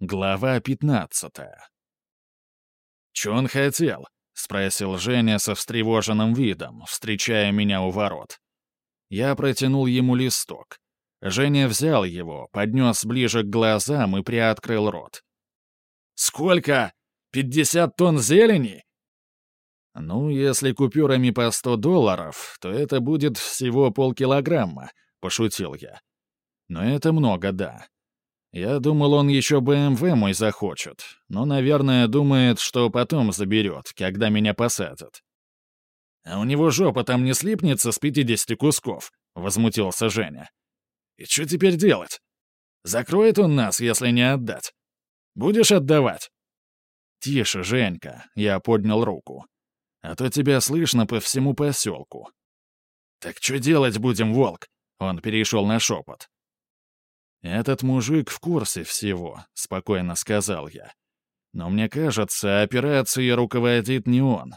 Глава пятнадцатая. «Чё он хотел?» — спросил Женя со встревоженным видом, встречая меня у ворот. Я протянул ему листок. Женя взял его, поднес ближе к глазам и приоткрыл рот. «Сколько? Пятьдесят тонн зелени?» «Ну, если купюрами по сто долларов, то это будет всего полкилограмма», — пошутил я. «Но это много, да. Я думал, он еще БМВ мой захочет, но, наверное, думает, что потом заберет, когда меня посадят. «А у него жопа там не слипнется с 50 кусков», — возмутился Женя. «И что теперь делать? Закроет он нас, если не отдать. Будешь отдавать?» «Тише, Женька», — я поднял руку. «А то тебя слышно по всему поселку». «Так что делать будем, волк?» — он перешел на шепот. «Этот мужик в курсе всего», — спокойно сказал я. «Но мне кажется, операцией руководит не он.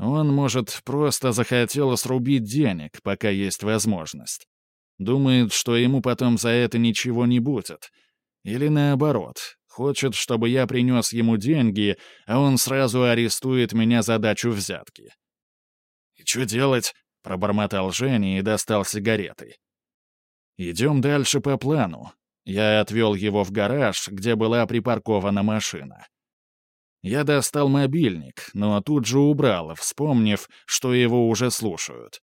Он, может, просто захотел срубить денег, пока есть возможность. Думает, что ему потом за это ничего не будет. Или наоборот, хочет, чтобы я принес ему деньги, а он сразу арестует меня за дачу взятки». «И что делать?» — пробормотал Женя и достал сигареты. Идем дальше по плану. Я отвел его в гараж, где была припаркована машина. Я достал мобильник, но тут же убрал, вспомнив, что его уже слушают.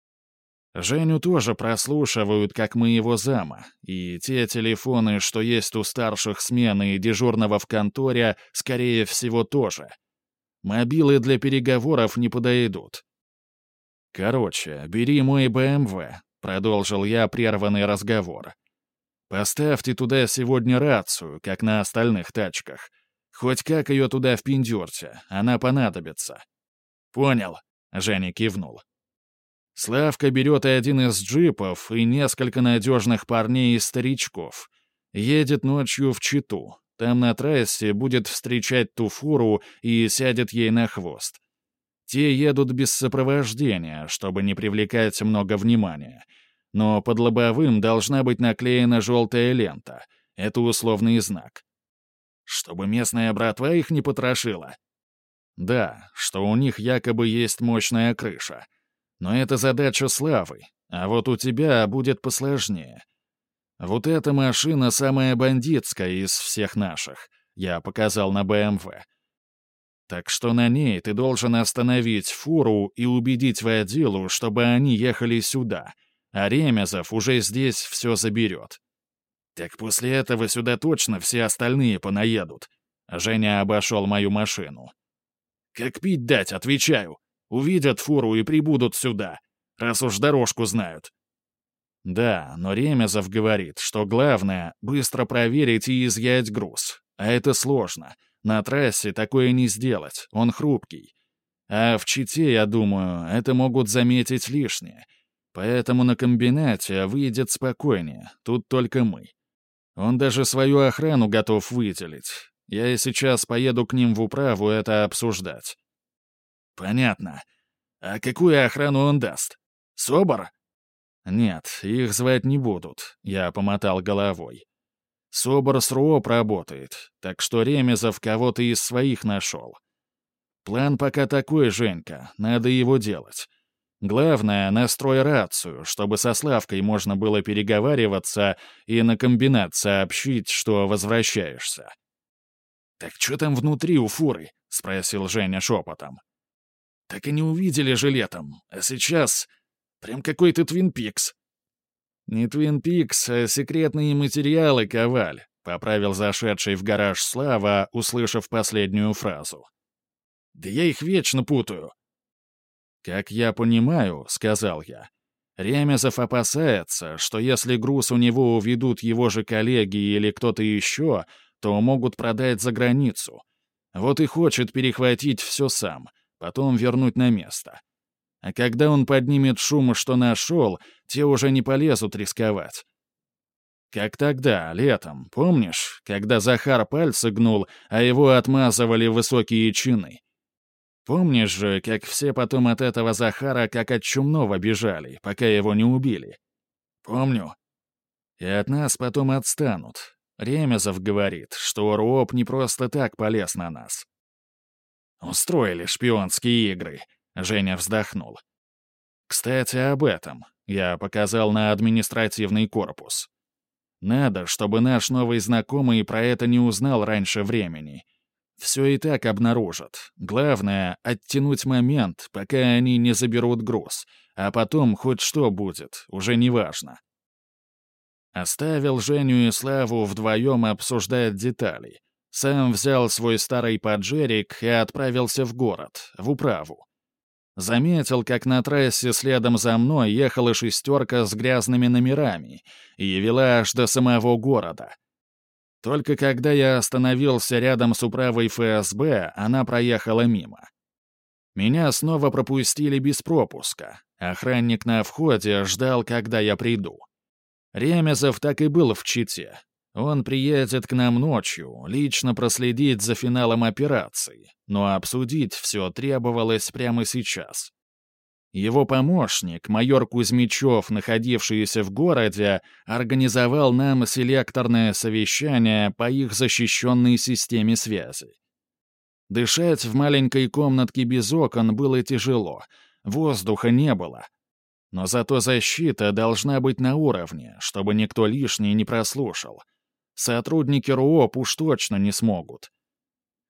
Женю тоже прослушивают, как моего зама, и те телефоны, что есть у старших смены и дежурного в конторе, скорее всего, тоже. Мобилы для переговоров не подойдут. Короче, бери мой БМВ, — продолжил я прерванный разговор. «Поставьте туда сегодня рацию, как на остальных тачках. Хоть как ее туда впендюрте, она понадобится». «Понял», — Женя кивнул. Славка берет один из джипов и несколько надежных парней и старичков. Едет ночью в Читу. Там на трассе будет встречать ту фуру и сядет ей на хвост. Те едут без сопровождения, чтобы не привлекать много внимания. Но под лобовым должна быть наклеена желтая лента. Это условный знак. Чтобы местная братва их не потрошила. Да, что у них якобы есть мощная крыша. Но это задача славы, а вот у тебя будет посложнее. Вот эта машина самая бандитская из всех наших. Я показал на БМВ. Так что на ней ты должен остановить фуру и убедить водилу, чтобы они ехали сюда, а Ремезов уже здесь все заберет. Так после этого сюда точно все остальные понаедут. Женя обошел мою машину. Как пить дать, отвечаю. Увидят фуру и прибудут сюда, раз уж дорожку знают. Да, но Ремезов говорит, что главное — быстро проверить и изъять груз. А это сложно — на трассе такое не сделать, он хрупкий. А в Чите, я думаю, это могут заметить лишнее. Поэтому на комбинате выйдет спокойнее, тут только мы. Он даже свою охрану готов выделить. Я и сейчас поеду к ним в управу это обсуждать. Понятно. А какую охрану он даст? Собор? Нет, их звать не будут, я помотал головой. Собор с РУОП работает, так что Ремезов кого-то из своих нашел. План пока такой, Женька, надо его делать. Главное, настрой рацию, чтобы со Славкой можно было переговариваться и на комбинат сообщить, что возвращаешься. «Так что там внутри у фуры?» — спросил Женя шепотом. «Так и не увидели же летом, а сейчас прям какой-то Твин Пикс. «Не Твин Пикс, а секретные материалы, Коваль», — поправил зашедший в гараж Слава, услышав последнюю фразу. «Да я их вечно путаю». «Как я понимаю», — сказал я, — Ремезов опасается, что если груз у него уведут его же коллеги или кто-то еще, то могут продать за границу. Вот и хочет перехватить все сам, потом вернуть на место. А когда он поднимет шум, что нашел, те уже не полезут рисковать. Как тогда, летом, помнишь, когда Захар пальцы гнул, а его отмазывали высокие чины? Помнишь же, как все потом от этого Захара как от чумного бежали, пока его не убили? Помню. И от нас потом отстанут. Ремезов говорит, что Руоп не просто так полез на нас. «Устроили шпионские игры», — Женя вздохнул. «Кстати, об этом. Я показал на административный корпус. Надо, чтобы наш новый знакомый про это не узнал раньше времени. Все и так обнаружат. Главное — оттянуть момент, пока они не заберут груз. А потом хоть что будет, уже не важно. Оставил Женю и Славу вдвоем обсуждать детали. Сам взял свой старый поджерик и отправился в город, в управу. Заметил, как на трассе следом за мной ехала шестерка с грязными номерами и вела аж до самого города. Только когда я остановился рядом с управой ФСБ, она проехала мимо. Меня снова пропустили без пропуска. Охранник на входе ждал, когда я приду. Ремезов так и был в Чите, он приедет к нам ночью, лично проследить за финалом операции, но обсудить все требовалось прямо сейчас. Его помощник, майор Кузьмичев, находившийся в городе, организовал нам селекторное совещание по их защищенной системе связи. Дышать в маленькой комнатке без окон было тяжело, воздуха не было. Но зато защита должна быть на уровне, чтобы никто лишний не прослушал — Сотрудники РУОП уж точно не смогут.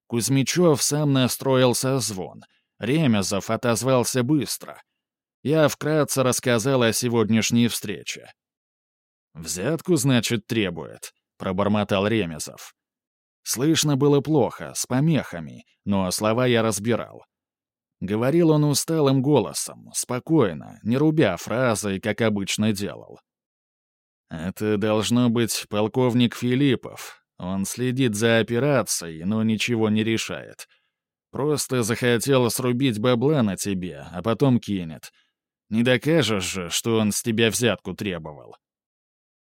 Кузьмичев сам настроил созвон. Ремезов отозвался быстро. Я вкратце рассказал о сегодняшней встрече. «Взятку, значит, требует», — пробормотал Ремезов. Слышно было плохо, с помехами, но слова я разбирал. Говорил он усталым голосом, спокойно, не рубя фразы, как обычно делал. Это должно быть полковник Филиппов. Он следит за операцией, но ничего не решает. Просто захотел срубить бабла на тебе, а потом кинет. Не докажешь же, что он с тебя взятку требовал.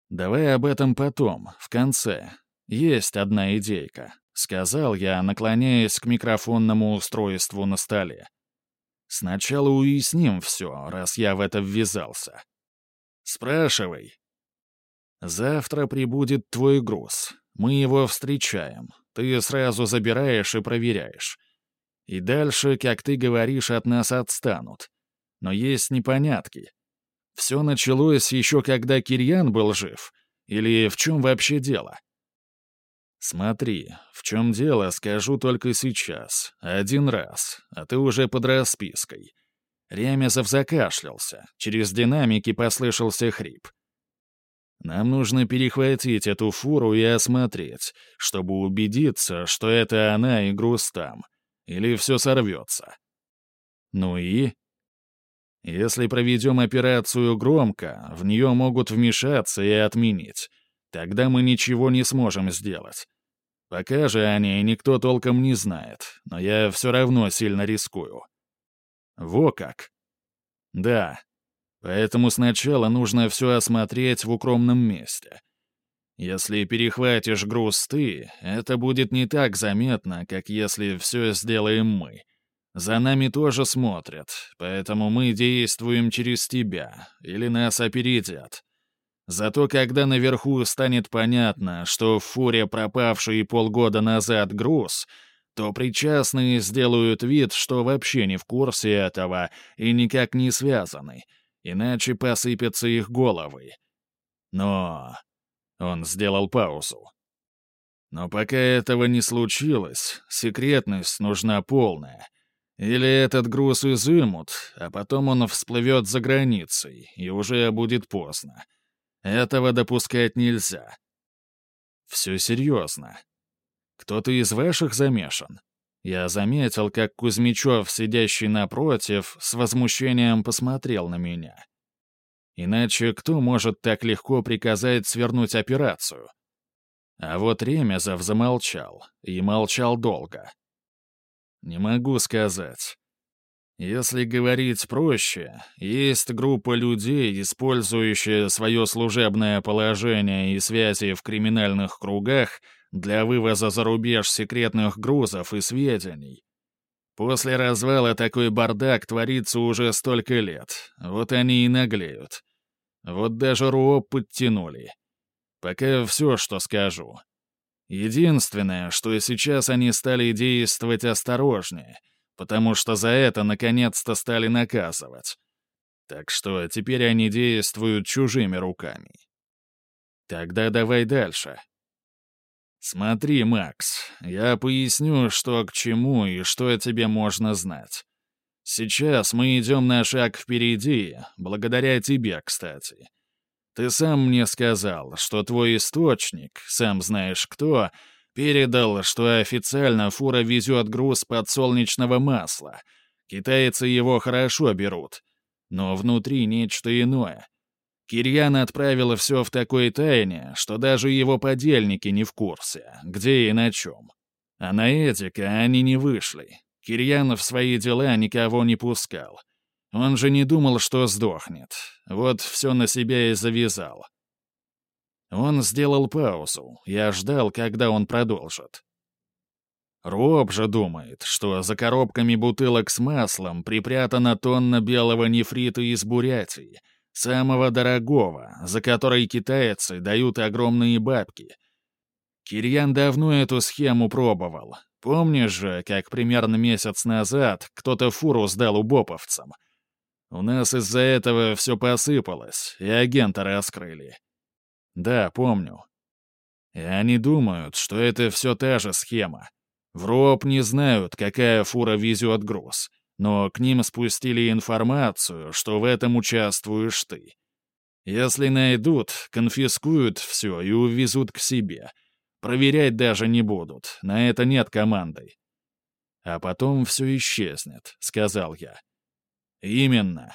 Давай об этом потом, в конце. Есть одна идейка, сказал я, наклоняясь к микрофонному устройству на столе. Сначала уясним все, раз я в это ввязался. Спрашивай, Завтра прибудет твой груз. Мы его встречаем. Ты сразу забираешь и проверяешь. И дальше, как ты говоришь, от нас отстанут. Но есть непонятки. Все началось еще когда Кирьян был жив. Или в чем вообще дело? Смотри, в чем дело, скажу только сейчас. Один раз. А ты уже под распиской. Ремезов закашлялся. Через динамики послышался хрип. Нам нужно перехватить эту фуру и осмотреть, чтобы убедиться, что это она и груз там. Или все сорвется. Ну и? Если проведем операцию громко, в нее могут вмешаться и отменить. Тогда мы ничего не сможем сделать. Пока же о ней никто толком не знает, но я все равно сильно рискую. Во как. Да, Поэтому сначала нужно все осмотреть в укромном месте. Если перехватишь груз ты, это будет не так заметно, как если все сделаем мы. За нами тоже смотрят, поэтому мы действуем через тебя, или нас опередят. Зато когда наверху станет понятно, что в фуре пропавший полгода назад груз, то причастные сделают вид, что вообще не в курсе этого и никак не связаны — иначе посыпятся их головы. Но... Он сделал паузу. Но пока этого не случилось, секретность нужна полная. Или этот груз изымут, а потом он всплывет за границей, и уже будет поздно. Этого допускать нельзя. Все серьезно. Кто-то из ваших замешан? Я заметил, как Кузьмичев, сидящий напротив, с возмущением посмотрел на меня. Иначе кто может так легко приказать свернуть операцию? А вот Ремезов замолчал, и молчал долго. Не могу сказать. Если говорить проще, есть группа людей, использующая свое служебное положение и связи в криминальных кругах — для вывоза за рубеж секретных грузов и сведений. После развала такой бардак творится уже столько лет. Вот они и наглеют. Вот даже РУО подтянули. Пока все, что скажу. Единственное, что сейчас они стали действовать осторожнее, потому что за это наконец-то стали наказывать. Так что теперь они действуют чужими руками. Тогда давай дальше. Смотри, Макс, я поясню, что к чему и что тебе можно знать. Сейчас мы идем на шаг впереди, благодаря тебе, кстати. Ты сам мне сказал, что твой источник, сам знаешь кто, передал, что официально фура везет груз подсолнечного масла. Китайцы его хорошо берут. Но внутри нечто иное. Кирьян отправила все в такой тайне, что даже его подельники не в курсе, где и на чем. А на Эдика они не вышли. Кирьян в свои дела никого не пускал. Он же не думал, что сдохнет. Вот все на себя и завязал. Он сделал паузу. Я ждал, когда он продолжит. Роб же думает, что за коробками бутылок с маслом припрятана тонна белого нефрита из Бурятии, самого дорогого, за который китайцы дают огромные бабки. Кирьян давно эту схему пробовал. Помнишь же, как примерно месяц назад кто-то фуру сдал убоповцам — у нас из-за этого все посыпалось, и агента раскрыли. Да, помню. И они думают, что это все та же схема. В РОП не знают, какая фура везет груз, но к ним спустили информацию, что в этом участвуешь ты. Если найдут, конфискуют все и увезут к себе. Проверять даже не будут, на это нет команды. А потом все исчезнет, сказал я. Именно.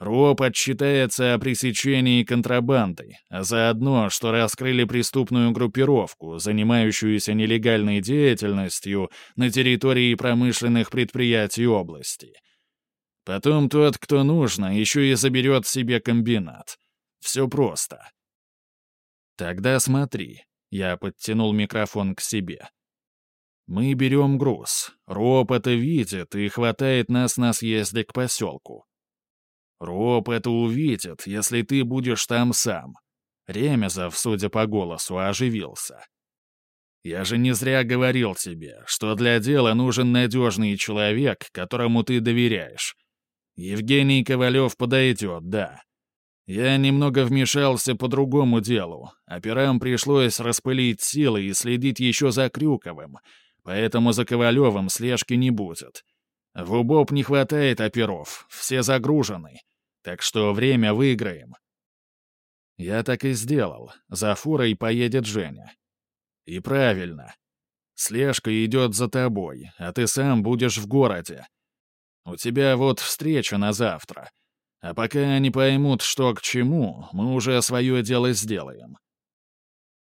РОП отчитается о пресечении контрабанды, а заодно, что раскрыли преступную группировку, занимающуюся нелегальной деятельностью на территории промышленных предприятий области. Потом тот, кто нужно, еще и заберет себе комбинат. Все просто. Тогда смотри. Я подтянул микрофон к себе. Мы берем груз. Роб это видит и хватает нас на съезде к поселку. Роб это увидит, если ты будешь там сам. Ремезов, судя по голосу, оживился. Я же не зря говорил тебе, что для дела нужен надежный человек, которому ты доверяешь. Евгений Ковалев подойдет, да. Я немного вмешался по другому делу. Операм пришлось распылить силы и следить еще за Крюковым — Поэтому за Ковалевым слежки не будет. В УБОП не хватает оперов, все загружены. Так что время выиграем. Я так и сделал. За фурой поедет Женя. И правильно. Слежка идет за тобой, а ты сам будешь в городе. У тебя вот встреча на завтра. А пока они поймут, что к чему, мы уже свое дело сделаем.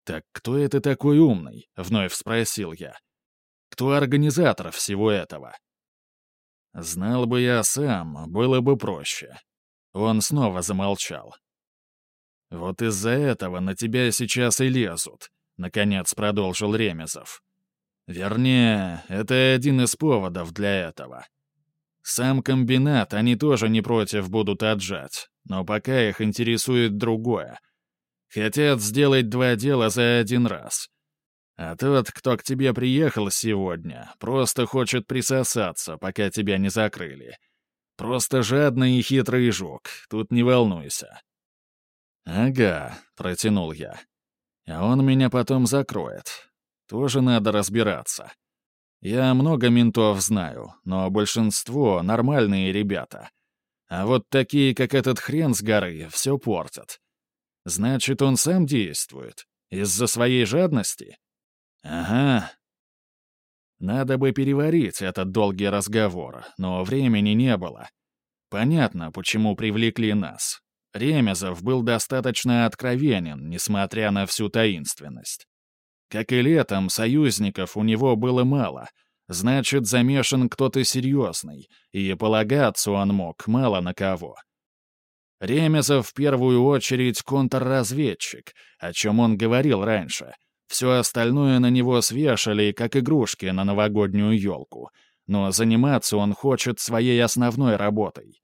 «Так кто это такой умный?» — вновь спросил я. Кто организатор всего этого? Знал бы я сам, было бы проще. Он снова замолчал. «Вот из-за этого на тебя сейчас и лезут», — наконец продолжил Ремезов. «Вернее, это один из поводов для этого. Сам комбинат они тоже не против будут отжать, но пока их интересует другое. Хотят сделать два дела за один раз. А тот, кто к тебе приехал сегодня, просто хочет присосаться, пока тебя не закрыли. Просто жадный и хитрый жук, тут не волнуйся». «Ага», — протянул я. «А он меня потом закроет. Тоже надо разбираться. Я много ментов знаю, но большинство — нормальные ребята. А вот такие, как этот хрен с горы, все портят. Значит, он сам действует? Из-за своей жадности?» «Ага». Надо бы переварить этот долгий разговор, но времени не было. Понятно, почему привлекли нас. Ремезов был достаточно откровенен, несмотря на всю таинственность. Как и летом, союзников у него было мало. Значит, замешан кто-то серьезный, и полагаться он мог мало на кого. Ремезов в первую очередь контрразведчик, о чем он говорил раньше — все остальное на него свешали, как игрушки на новогоднюю елку, но заниматься он хочет своей основной работой.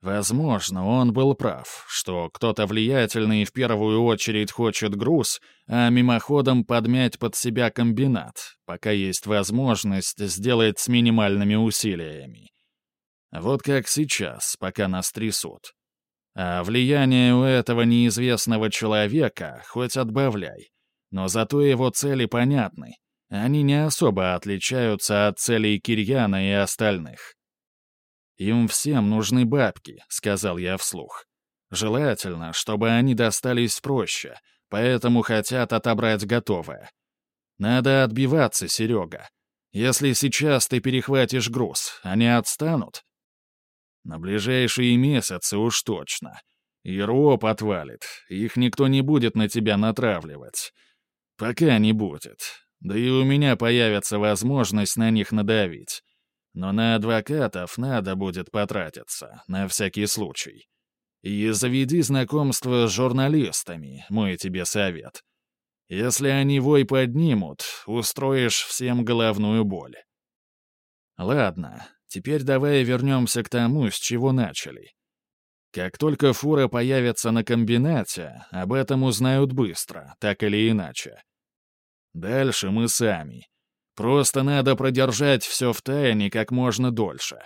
Возможно, он был прав, что кто-то влиятельный в первую очередь хочет груз, а мимоходом подмять под себя комбинат, пока есть возможность сделать с минимальными усилиями. Вот как сейчас, пока нас трясут. А влияние у этого неизвестного человека хоть отбавляй. Но зато его цели понятны. Они не особо отличаются от целей Кирьяна и остальных. «Им всем нужны бабки», — сказал я вслух. «Желательно, чтобы они достались проще, поэтому хотят отобрать готовое. Надо отбиваться, Серега. Если сейчас ты перехватишь груз, они отстанут?» На ближайшие месяцы уж точно. И роб отвалит, их никто не будет на тебя натравливать. Пока не будет. Да и у меня появится возможность на них надавить. Но на адвокатов надо будет потратиться, на всякий случай. И заведи знакомство с журналистами, мой тебе совет. Если они вой поднимут, устроишь всем головную боль. Ладно, Теперь давай вернемся к тому, с чего начали. Как только фура появится на комбинате, об этом узнают быстро, так или иначе. Дальше мы сами. Просто надо продержать все в тайне как можно дольше.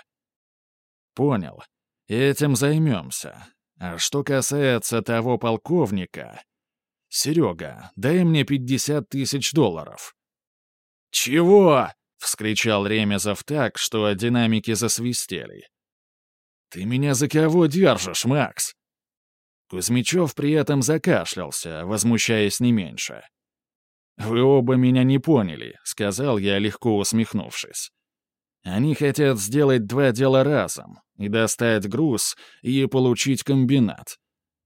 Понял. Этим займемся. А что касается того полковника... Серега, дай мне 50 тысяч долларов. «Чего?» — вскричал Ремезов так, что динамики засвистели. «Ты меня за кого держишь, Макс?» Кузьмичев при этом закашлялся, возмущаясь не меньше. «Вы оба меня не поняли», — сказал я, легко усмехнувшись. «Они хотят сделать два дела разом, и достать груз, и получить комбинат.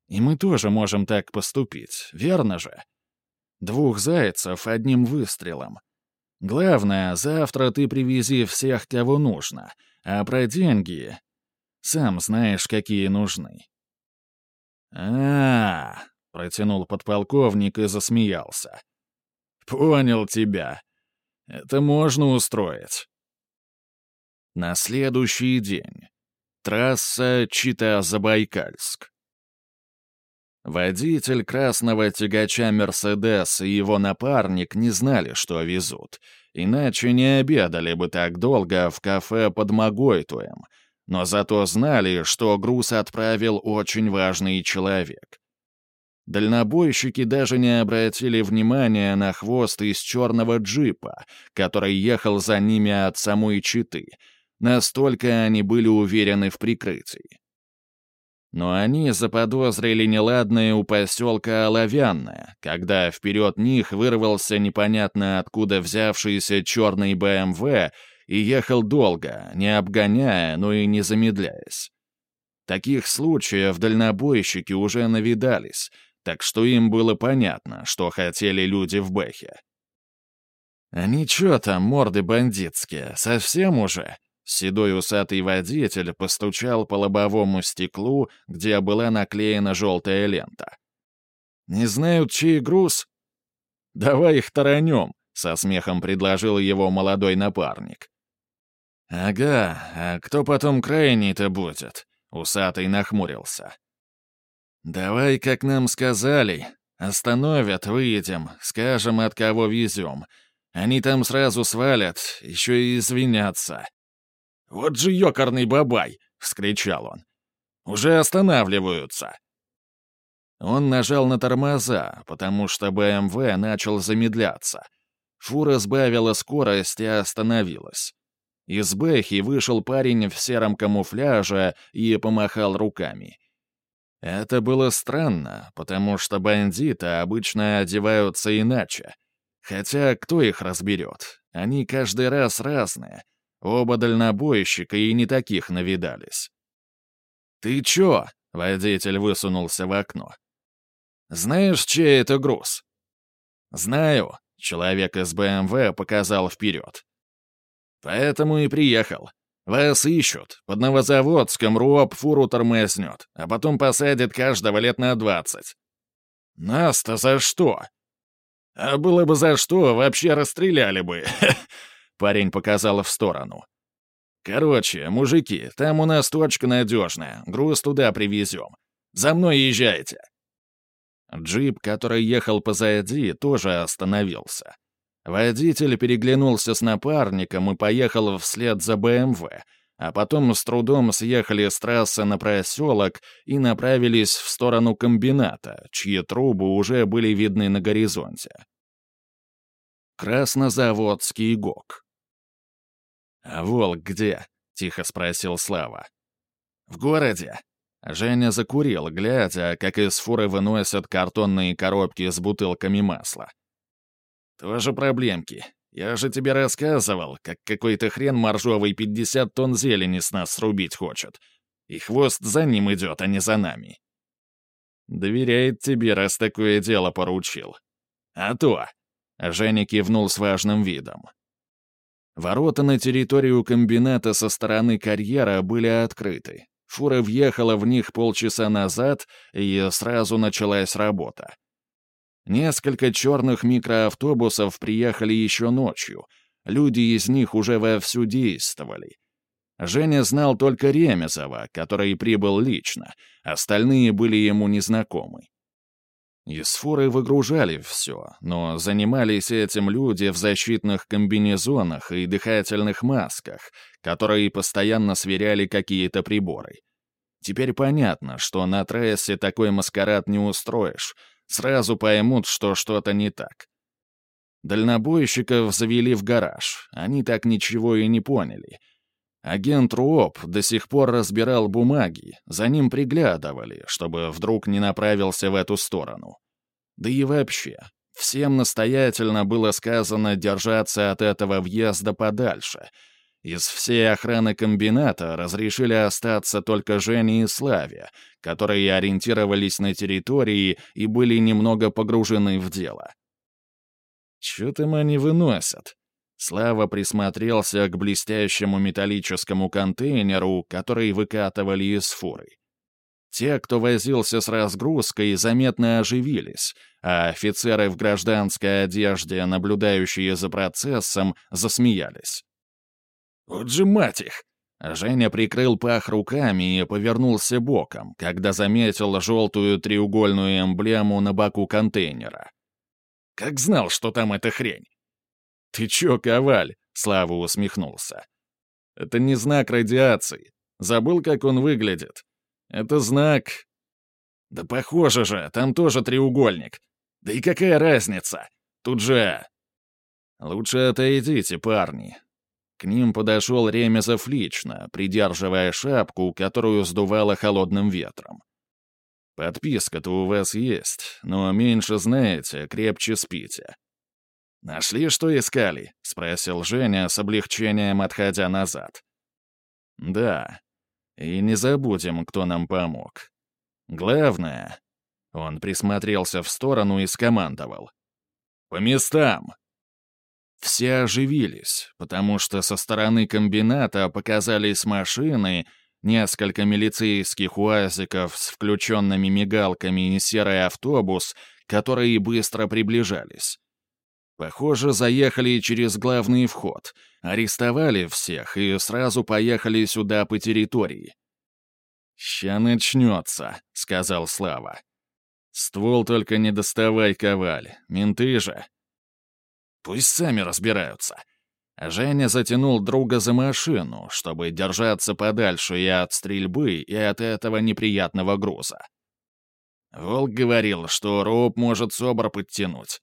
И мы тоже можем так поступить, верно же? Двух зайцев одним выстрелом. Главное, завтра ты привези всех, кого нужно, а про деньги... Сам знаешь, какие нужны». А, -а, -а протянул подполковник и засмеялся. «Понял тебя. Это можно устроить». На следующий день. Трасса Чита-Забайкальск. Водитель красного тягача «Мерседес» и его напарник не знали, что везут, иначе не обедали бы так долго в кафе под Магойтуем, но зато знали, что груз отправил очень важный человек. Дальнобойщики даже не обратили внимания на хвост из черного джипа, который ехал за ними от самой Читы. Настолько они были уверены в прикрытии. Но они заподозрили неладное у поселка Оловянное, когда вперед них вырвался непонятно откуда взявшийся черный БМВ и ехал долго, не обгоняя, но и не замедляясь. Таких случаев дальнобойщики уже навидались, так что им было понятно, что хотели люди в Бэхе. «Они чё там, морды бандитские, совсем уже?» Седой усатый водитель постучал по лобовому стеклу, где была наклеена желтая лента. «Не знают, чей груз?» «Давай их таранем», — со смехом предложил его молодой напарник. «Ага, а кто потом крайний-то будет?» — усатый нахмурился. «Давай, как нам сказали. Остановят, выедем, скажем, от кого везем. Они там сразу свалят, еще и извинятся. «Вот же ёкарный бабай!» — вскричал он. «Уже останавливаются!» Он нажал на тормоза, потому что БМВ начал замедляться. Фура сбавила скорость и остановилась. Из Бэхи вышел парень в сером камуфляже и помахал руками. Это было странно, потому что бандиты обычно одеваются иначе. Хотя кто их разберет? Они каждый раз разные — Оба дальнобойщика и не таких навидались. «Ты чё?» — водитель высунулся в окно. «Знаешь, чей это груз?» «Знаю», — человек из БМВ показал вперед. «Поэтому и приехал. Вас ищут. Под Новозаводском РУОП фуру тормознет, а потом посадят каждого лет на двадцать». «Нас-то за что?» «А было бы за что, вообще расстреляли бы», Парень показал в сторону. Короче, мужики, там у нас точка надежная, груз туда привезем. За мной езжайте. Джип, который ехал позади, тоже остановился. Водитель переглянулся с напарником и поехал вслед за БМВ, а потом с трудом съехали с трассы на проселок и направились в сторону комбината, чьи трубы уже были видны на горизонте. Краснозаводский ГОК. «А волк где?» — тихо спросил Слава. «В городе». Женя закурил, глядя, как из фуры выносят картонные коробки с бутылками масла. «Тоже проблемки. Я же тебе рассказывал, как какой-то хрен моржовый 50 тонн зелени с нас срубить хочет. И хвост за ним идет, а не за нами». «Доверяет тебе, раз такое дело поручил». «А то!» — Женя кивнул с важным видом. Ворота на территорию комбината со стороны карьера были открыты. Фура въехала в них полчаса назад, и сразу началась работа. Несколько черных микроавтобусов приехали еще ночью. Люди из них уже вовсю действовали. Женя знал только Ремезова, который прибыл лично, остальные были ему незнакомы. Из фуры выгружали все, но занимались этим люди в защитных комбинезонах и дыхательных масках, которые постоянно сверяли какие-то приборы. Теперь понятно, что на трассе такой маскарад не устроишь, сразу поймут, что что-то не так. Дальнобойщиков завели в гараж, они так ничего и не поняли. Агент РУОП до сих пор разбирал бумаги, за ним приглядывали, чтобы вдруг не направился в эту сторону. Да и вообще, всем настоятельно было сказано держаться от этого въезда подальше — из всей охраны комбината разрешили остаться только Жене и Славе, которые ориентировались на территории и были немного погружены в дело. «Чё там они выносят?» Слава присмотрелся к блестящему металлическому контейнеру, который выкатывали из фуры. Те, кто возился с разгрузкой, заметно оживились, а офицеры в гражданской одежде, наблюдающие за процессом, засмеялись. Вот же мать их! Женя прикрыл пах руками и повернулся боком, когда заметил желтую треугольную эмблему на боку контейнера. Как знал, что там эта хрень? «Ты чё, Коваль?» — Слава усмехнулся. «Это не знак радиации. Забыл, как он выглядит. Это знак...» «Да похоже же, там тоже треугольник. Да и какая разница? Тут же...» «Лучше отойдите, парни. К ним подошел Ремезов лично, придерживая шапку, которую сдувало холодным ветром. «Подписка-то у вас есть, но меньше знаете, крепче спите». «Нашли, что искали?» — спросил Женя с облегчением, отходя назад. «Да. И не забудем, кто нам помог. Главное...» Он присмотрелся в сторону и скомандовал. «По местам!» Все оживились, потому что со стороны комбината показались машины, несколько милицейских уазиков с включенными мигалками и серый автобус, которые быстро приближались. Похоже, заехали через главный вход, арестовали всех и сразу поехали сюда по территории. «Ща начнется», — сказал Слава. «Ствол только не доставай, коваль, менты же». Пусть сами разбираются. Женя затянул друга за машину, чтобы держаться подальше и от стрельбы, и от этого неприятного груза. Волк говорил, что Роб может СОБР подтянуть.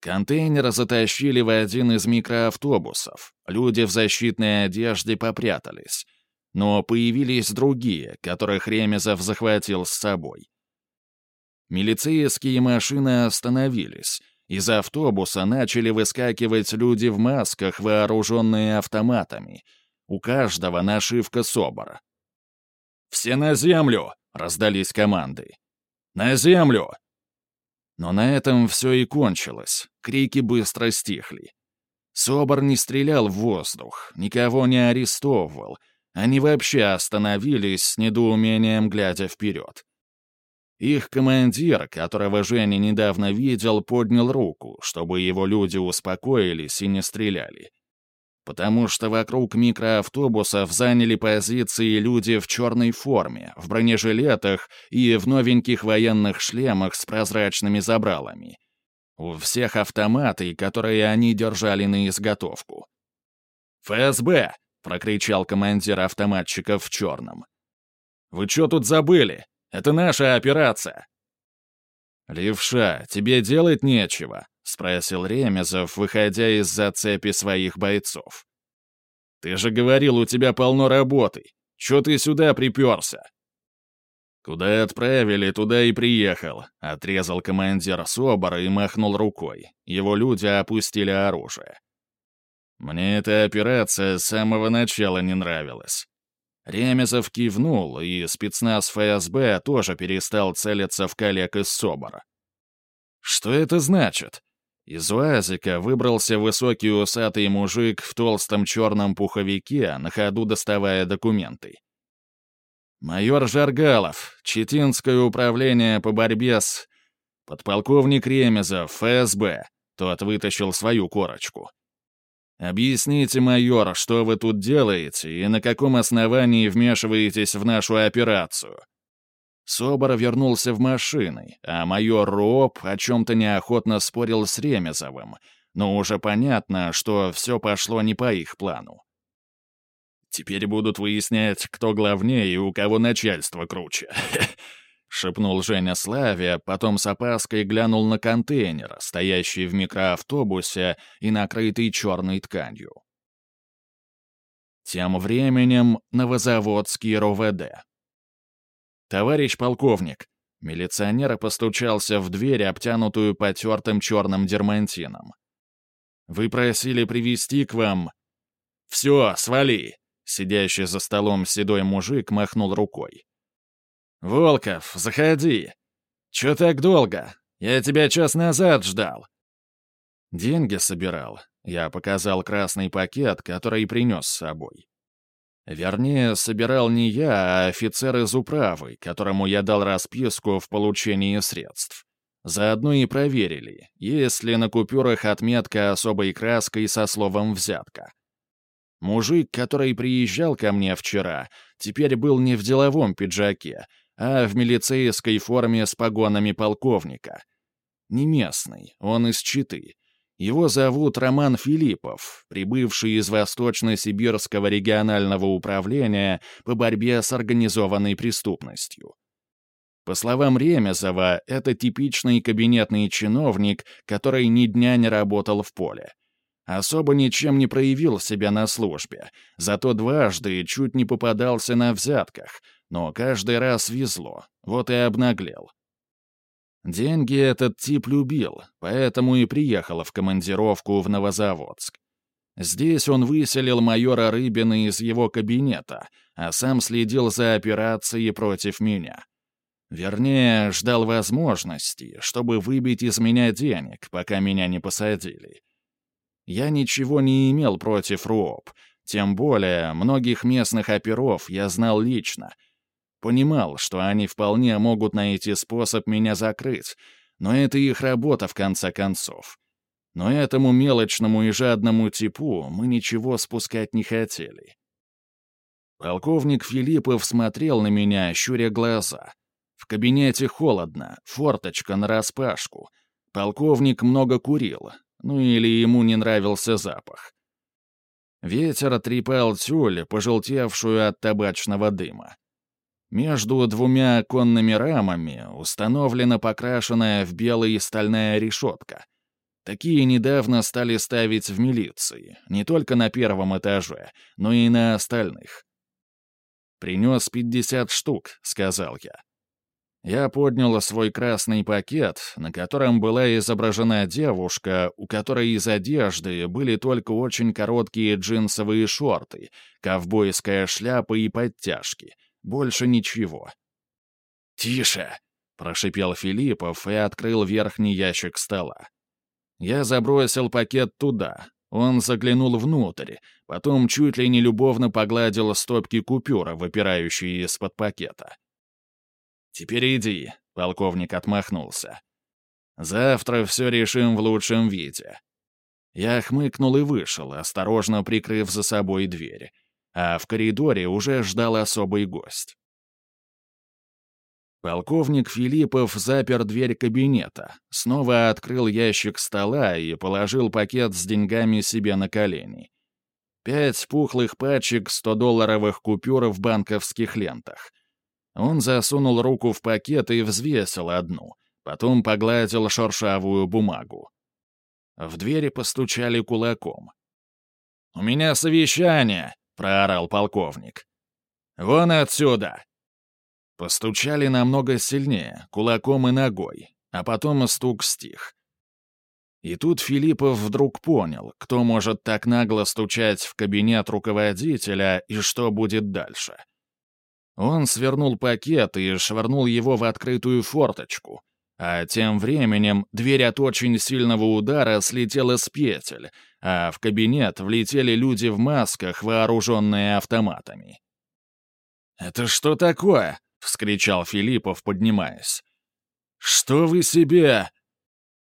Контейнер затащили в один из микроавтобусов. Люди в защитной одежде попрятались. Но появились другие, которых Ремезов захватил с собой. Милицейские машины остановились, из автобуса начали выскакивать люди в масках, вооруженные автоматами. У каждого нашивка СОБРа. «Все на землю!» — раздались команды. «На землю!» Но на этом все и кончилось. Крики быстро стихли. СОБР не стрелял в воздух, никого не арестовывал. Они вообще остановились с недоумением, глядя вперед. Их командир, которого Женя недавно видел, поднял руку, чтобы его люди успокоились и не стреляли. потому что вокруг микроавтобусов заняли позиции люди в черной форме, в бронежилетах и в новеньких военных шлемах с прозрачными забралами. У всех автоматы, которые они держали на изготовку. «ФСБ!» — прокричал командир автоматчиков в черном. «Вы что тут забыли? Это наша операция!» «Левша, тебе делать нечего», — спросил Ремезов, выходя из-за цепи своих бойцов. «Ты же говорил, у тебя полно работы. Чё ты сюда приперся?» «Куда отправили, туда и приехал», — отрезал командир Собора и махнул рукой. Его люди опустили оружие. Мне эта операция с самого начала не нравилась. Ремезов кивнул, и спецназ ФСБ тоже перестал целиться в коллег из Собора. Что это значит? Из УАЗика выбрался высокий усатый мужик в толстом черном пуховике, на ходу доставая документы. «Майор Жаргалов, Читинское управление по борьбе с...» «Подполковник Ремезов, ФСБ», — тот вытащил свою корочку. «Объясните, майор, что вы тут делаете и на каком основании вмешиваетесь в нашу операцию?» Собор вернулся в машины, а майор Руоп о чем-то неохотно спорил с Ремезовым, но уже понятно, что все пошло не по их плану. «Теперь будут выяснять, кто главнее и у кого начальство круче», — шепнул Женя Славе, потом с опаской глянул на контейнер, стоящий в микроавтобусе и накрытый черной тканью. Тем временем Новозаводский РОВД. «Товарищ полковник!» Милиционер постучался в дверь, обтянутую потертым черным дермантином. «Вы просили привести к вам...» «Все, свали!» Сидящий за столом седой мужик махнул рукой. «Волков, заходи. Чё так долго? Я тебя час назад ждал». «Деньги собирал». Я показал красный пакет, который принес с собой. Вернее, собирал не я, а офицер из управы, которому я дал расписку в получении средств. Заодно и проверили, есть ли на купюрах отметка особой краской со словом «взятка». Мужик, который приезжал ко мне вчера, теперь был не в деловом пиджаке, а в милицейской форме с погонами полковника. Не местный, он из Читы. Его зовут Роман Филиппов, прибывший из Восточно-Сибирского регионального управления по борьбе с организованной преступностью. По словам Ремезова, это типичный кабинетный чиновник, который ни дня не работал в поле. Особо ничем не проявил себя на службе, зато дважды чуть не попадался на взятках, но каждый раз везло, вот и обнаглел. Деньги этот тип любил, поэтому и приехал в командировку в Новозаводск. Здесь он выселил майора Рыбина из его кабинета, а сам следил за операцией против меня. Вернее, ждал возможности, чтобы выбить из меня денег, пока меня не посадили. Я ничего не имел против РУОП, тем более многих местных оперов я знал лично — Понимал, что они вполне могут найти способ меня закрыть, но это их работа в конце концов. Но этому мелочному и жадному типу мы ничего спускать не хотели. Полковник Филиппов смотрел на меня, щуря глаза. В кабинете холодно, форточка нараспашку. Полковник много курил, ну или ему не нравился запах. Ветер трепал тюль, пожелтевшую от табачного дыма. Между двумя оконными рамами установлена покрашенная в белый стальная решетка. Такие недавно стали ставить в милиции, не только на первом этаже, но и на остальных. «Принес пятьдесят штук», — сказал я. Я поднял свой красный пакет, на котором была изображена девушка, у которой из одежды были только очень короткие джинсовые шорты, ковбойская шляпа и подтяжки — больше ничего. «Тише!» — прошипел Филиппов и открыл верхний ящик стола. Я забросил пакет туда. Он заглянул внутрь, потом чуть ли не любовно погладил стопки купюра, выпирающие из-под пакета. «Теперь иди», — полковник отмахнулся. «Завтра все решим в лучшем виде. Я хмыкнул и вышел, осторожно прикрыв за собой дверь. А в коридоре уже ждал особый гость. Полковник Филиппов запер дверь кабинета, снова открыл ящик стола и положил пакет с деньгами себе на колени. Пять пухлых пачек 100-долларовых купюр в банковских лентах. Он засунул руку в пакет и взвесил одну, потом погладил шершавую бумагу. В двери постучали кулаком. «У меня совещание!» — проорал полковник. «Вон отсюда!» Постучали намного сильнее, кулаком и ногой, а потом стук стих. И тут Филиппов вдруг понял, кто может так нагло стучать в кабинет руководителя и что будет дальше. Он свернул пакет и швырнул его в открытую форточку, а тем временем дверь от очень сильного удара слетела с петель, а в кабинет влетели люди в масках, вооруженные автоматами. «Это что такое?» — вскричал Филиппов, поднимаясь. «Что вы себе...»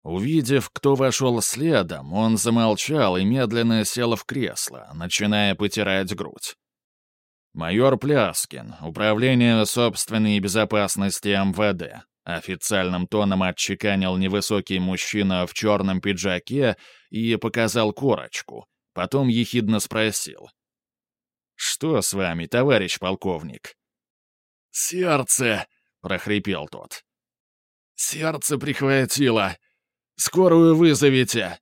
Увидев, кто вошел следом, он замолчал и медленно сел в кресло, начиная потирать грудь. «Майор Пляскин, Управление собственной безопасности МВД», официальным тоном отчеканил невысокий мужчина в черном пиджаке и показал корочку, потом ехидно спросил. «Что с вами, товарищ полковник?» «Сердце!» — прохрипел тот. «Сердце прихватило. Скорую вызовите!»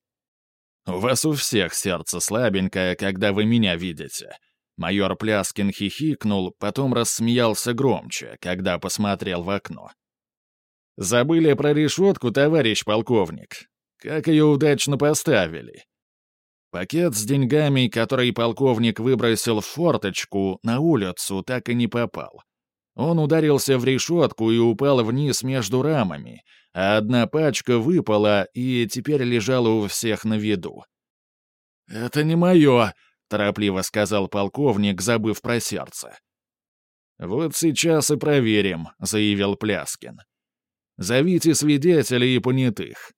«У вас у всех сердце слабенькое, когда вы меня видите». Майор Пляскин хихикнул, потом рассмеялся громче, когда посмотрел в окно. «Забыли про решетку, товарищ полковник. Как ее удачно поставили?» Пакет с деньгами, который полковник выбросил в форточку, на улицу так и не попал. Он ударился в решетку и упал вниз между рамами, а одна пачка выпала и теперь лежала у всех на виду. «Это не мое», — торопливо сказал полковник, забыв про сердце. «Вот сейчас и проверим», — заявил Пляскин. «Зовите свидетелей и понятых.